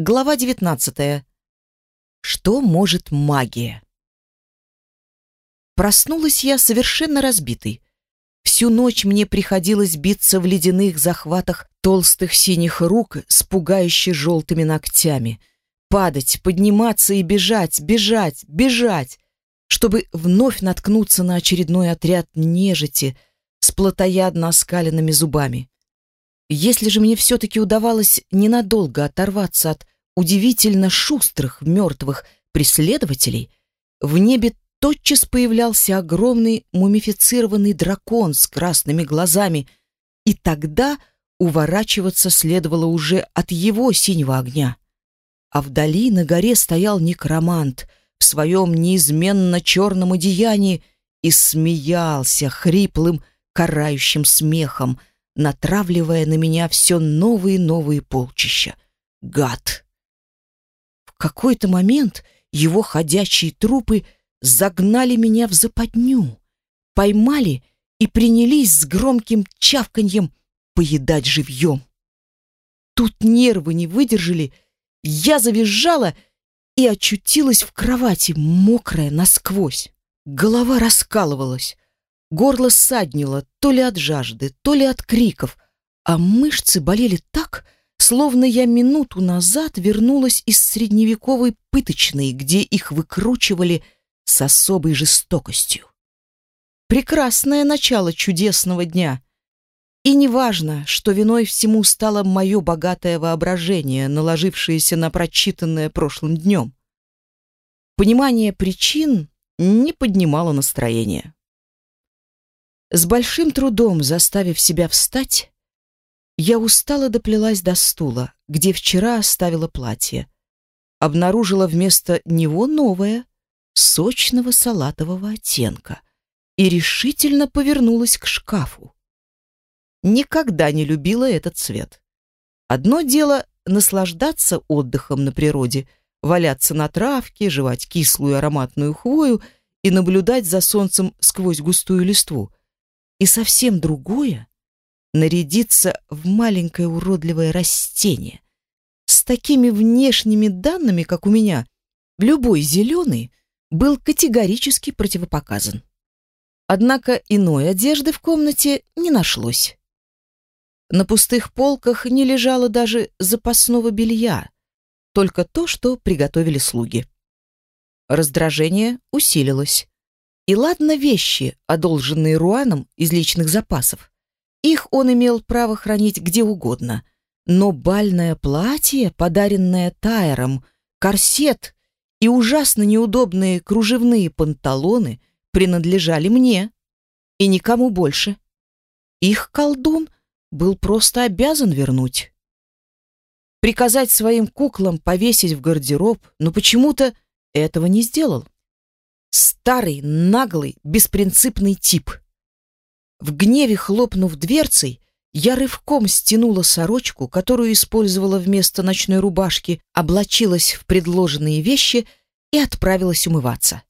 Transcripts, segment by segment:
Глава 19. Что может магия? Проснулась я совершенно разбитой. Всю ночь мне приходилось биться в ледяных захватах толстых синих рук с пугающе желтыми ногтями. Падать, подниматься и бежать, бежать, бежать, чтобы вновь наткнуться на очередной отряд нежити с плотоядно оскаленными зубами. Если же мне все-таки удавалось ненадолго оторваться от удивительно шустрых мертвых преследователей, в небе тотчас появлялся огромный мумифицированный дракон с красными глазами, и тогда уворачиваться следовало уже от его синего огня. А вдали на горе стоял некромант в своем неизменно черном одеянии и смеялся хриплым, карающим смехом, натравливая на меня все новые новые полчища. Гад! В какой-то момент его ходячие трупы загнали меня в западню, поймали и принялись с громким чавканьем поедать живьем. Тут нервы не выдержали, я завизжала и очутилась в кровати, мокрая насквозь. Голова раскалывалась, Горло ссаднило то ли от жажды, то ли от криков, а мышцы болели так, словно я минуту назад вернулась из средневековой пыточной, где их выкручивали с особой жестокостью. Прекрасное начало чудесного дня. И неважно, что виной всему стало мое богатое воображение, наложившееся на прочитанное прошлым днем. Понимание причин не поднимало настроение. С большим трудом заставив себя встать, я устало доплелась до стула, где вчера оставила платье. Обнаружила вместо него новое, сочного салатового оттенка, и решительно повернулась к шкафу. Никогда не любила этот цвет. Одно дело наслаждаться отдыхом на природе, валяться на травке, жевать кислую ароматную хвою и наблюдать за солнцем сквозь густую листву — и совсем другое — нарядиться в маленькое уродливое растение. С такими внешними данными, как у меня, любой зеленый был категорически противопоказан. Однако иной одежды в комнате не нашлось. На пустых полках не лежало даже запасного белья, только то, что приготовили слуги. Раздражение усилилось. И ладно вещи, одолженные Руаном из личных запасов. Их он имел право хранить где угодно. Но бальное платье, подаренное Тайером, корсет и ужасно неудобные кружевные панталоны принадлежали мне и никому больше. Их колдун был просто обязан вернуть. Приказать своим куклам повесить в гардероб, но почему-то этого не сделал. Старый, наглый, беспринципный тип. В гневе хлопнув дверцей, я рывком стянула сорочку, которую использовала вместо ночной рубашки, облачилась в предложенные вещи и отправилась умываться.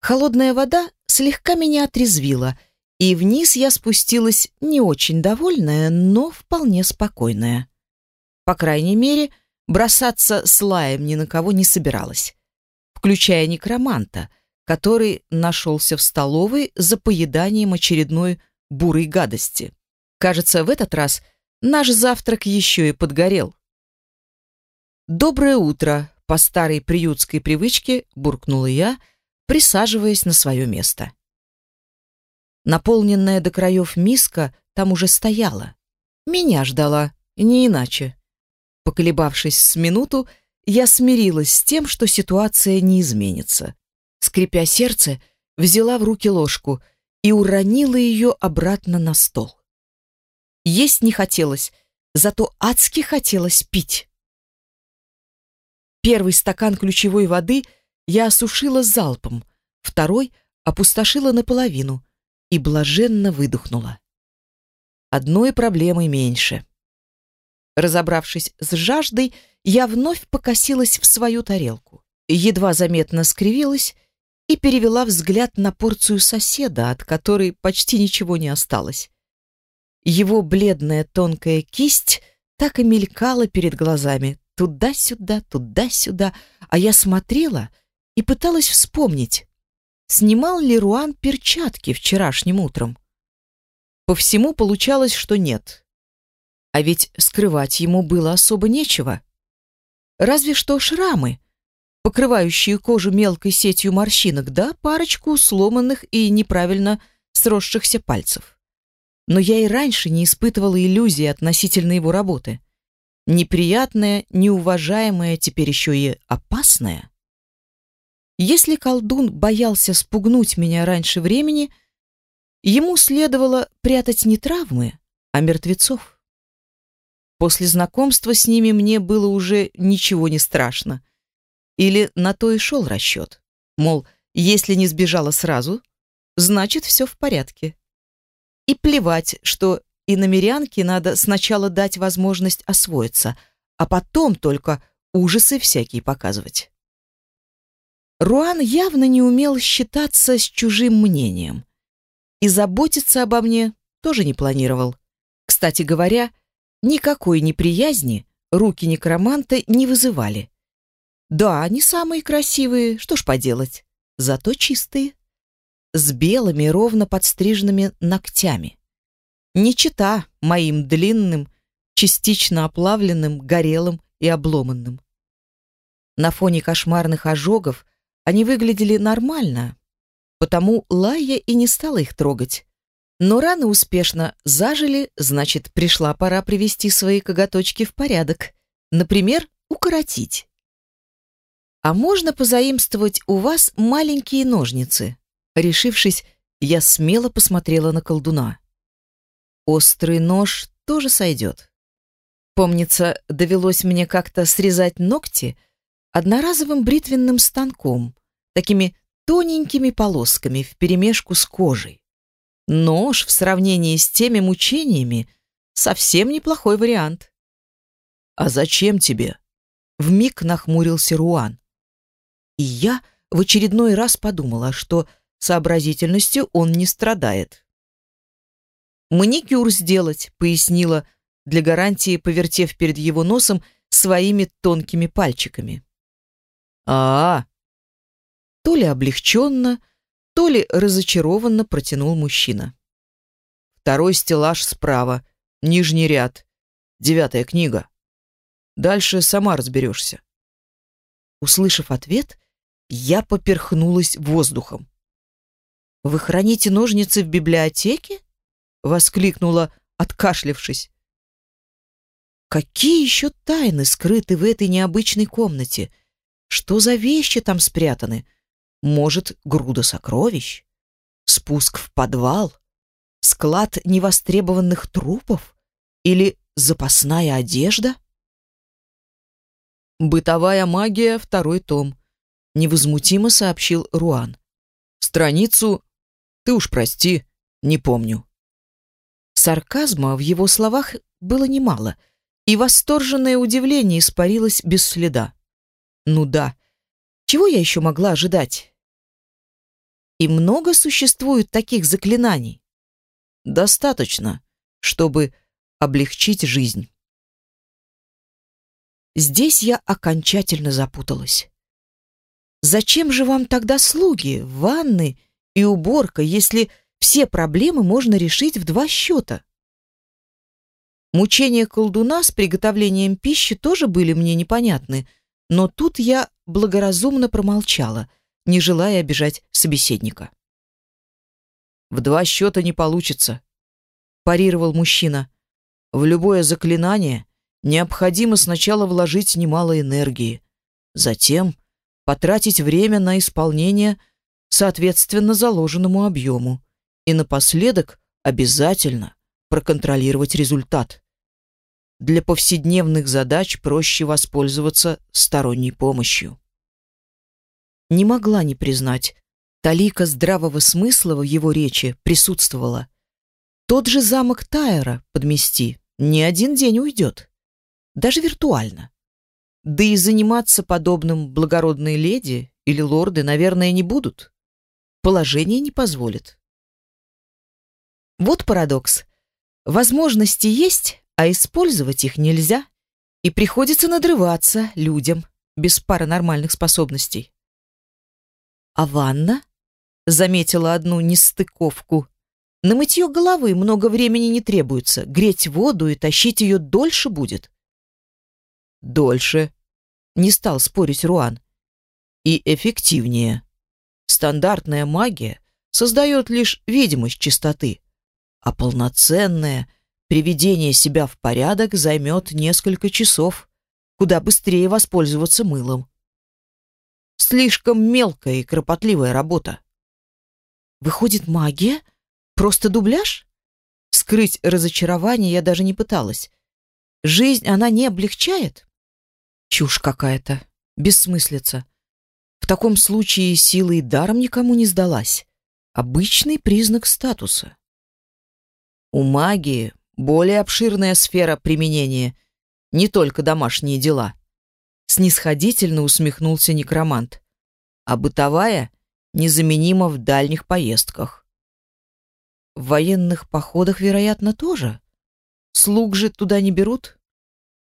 Холодная вода слегка меня отрезвила, и вниз я спустилась не очень довольная, но вполне спокойная. По крайней мере, бросаться с лаем ни на кого не собиралась включая некроманта, который нашелся в столовой за поеданием очередной бурой гадости. Кажется, в этот раз наш завтрак еще и подгорел. «Доброе утро!» — по старой приютской привычке буркнула я, присаживаясь на свое место. Наполненная до краев миска там уже стояла. Меня ждала, не иначе. Поколебавшись с минуту, я смирилась с тем, что ситуация не изменится. Скрипя сердце, взяла в руки ложку и уронила ее обратно на стол. Есть не хотелось, зато адски хотелось пить. Первый стакан ключевой воды я осушила залпом, второй опустошила наполовину и блаженно выдохнула. Одной проблемой меньше. Разобравшись с жаждой, я вновь покосилась в свою тарелку, едва заметно скривилась и перевела взгляд на порцию соседа, от которой почти ничего не осталось. Его бледная тонкая кисть так и мелькала перед глазами, туда-сюда, туда-сюда, а я смотрела и пыталась вспомнить, снимал ли Руан перчатки вчерашним утром. По всему получалось, что нет. А ведь скрывать ему было особо нечего. Разве что шрамы, покрывающие кожу мелкой сетью морщинок, да парочку сломанных и неправильно сросшихся пальцев. Но я и раньше не испытывала иллюзий относительно его работы. Неприятная, неуважаемая, теперь еще и опасная. Если колдун боялся спугнуть меня раньше времени, ему следовало прятать не травмы, а мертвецов. После знакомства с ними мне было уже ничего не страшно. Или на то и шел расчет. Мол, если не сбежала сразу, значит, все в порядке. И плевать, что и намерянке надо сначала дать возможность освоиться, а потом только ужасы всякие показывать. Руан явно не умел считаться с чужим мнением. И заботиться обо мне тоже не планировал. Кстати говоря, никакой неприязни руки некроманта не вызывали. Да, они самые красивые, что ж поделать, зато чистые. С белыми, ровно подстриженными ногтями. Не чита моим длинным, частично оплавленным, горелым и обломанным. На фоне кошмарных ожогов они выглядели нормально, потому Лая и не стала их трогать. Но раны успешно зажили, значит, пришла пора привести свои коготочки в порядок. Например, укоротить. «А можно позаимствовать у вас маленькие ножницы?» Решившись, я смело посмотрела на колдуна. Острый нож тоже сойдет. Помнится, довелось мне как-то срезать ногти одноразовым бритвенным станком, такими тоненькими полосками вперемешку с кожей. Нож в сравнении с теми мучениями совсем неплохой вариант. «А зачем тебе?» Вмиг нахмурился Руан. И я в очередной раз подумала, что сообразительностью он не страдает. «Маникюр сделать», — пояснила, для гарантии повертев перед его носом своими тонкими пальчиками. а, -а, -а То ли облегченно, то ли разочарованно протянул мужчина. Второй стеллаж справа, нижний ряд, девятая книга. Дальше сама разберешься. Услышав ответ, я поперхнулась воздухом. «Вы храните ножницы в библиотеке?» — воскликнула, откашлявшись. «Какие еще тайны скрыты в этой необычной комнате? Что за вещи там спрятаны? Может, груда сокровищ? Спуск в подвал? Склад невостребованных трупов? Или запасная одежда?» «Бытовая магия, второй том», — невозмутимо сообщил Руан. «Страницу, ты уж прости, не помню». Сарказма в его словах было немало, и восторженное удивление испарилось без следа. Ну да, чего я еще могла ожидать? И много существует таких заклинаний? Достаточно, чтобы облегчить жизнь. Здесь я окончательно запуталась. Зачем же вам тогда слуги, ванны и уборка, если все проблемы можно решить в два счета? Мучения колдуна с приготовлением пищи тоже были мне непонятны, но тут я благоразумно промолчала, не желая обижать собеседника. «В два счета не получится», — парировал мужчина. «В любое заклинание необходимо сначала вложить немало энергии, затем потратить время на исполнение соответственно заложенному объему и напоследок обязательно проконтролировать результат. Для повседневных задач проще воспользоваться сторонней помощью. Не могла не признать, талика здравого смысла в его речи присутствовала. Тот же замок Тайера подмести не один день уйдет даже виртуально. Да и заниматься подобным благородные леди или лорды, наверное, не будут. Положение не позволит. Вот парадокс. Возможности есть, а использовать их нельзя. И приходится надрываться людям без паранормальных способностей. А ванна? Заметила одну нестыковку. На мытье головы много времени не требуется. Греть воду и тащить ее дольше будет. Дольше. Не стал спорить Руан. И эффективнее. Стандартная магия создает лишь видимость чистоты, а полноценное приведение себя в порядок займет несколько часов, куда быстрее воспользоваться мылом. Слишком мелкая и кропотливая работа. Выходит, магия? Просто дубляж? Скрыть разочарование я даже не пыталась. Жизнь она не облегчает? Чушь какая-то. Бессмыслица. В таком случае сила и даром никому не сдалась. Обычный признак статуса. У магии более обширная сфера применения, не только домашние дела. Снисходительно усмехнулся некромант. А бытовая незаменима в дальних поездках. В военных походах, вероятно, тоже. Слуг же туда не берут?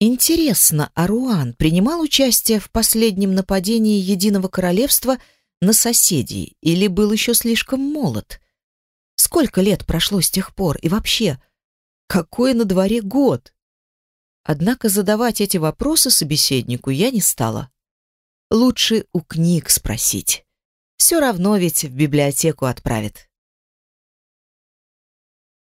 Интересно, Аруан принимал участие в последнем нападении Единого Королевства на соседей или был еще слишком молод? Сколько лет прошло с тех пор и вообще, какой на дворе год? Однако задавать эти вопросы собеседнику я не стала. Лучше у книг спросить. Все равно ведь в библиотеку отправят.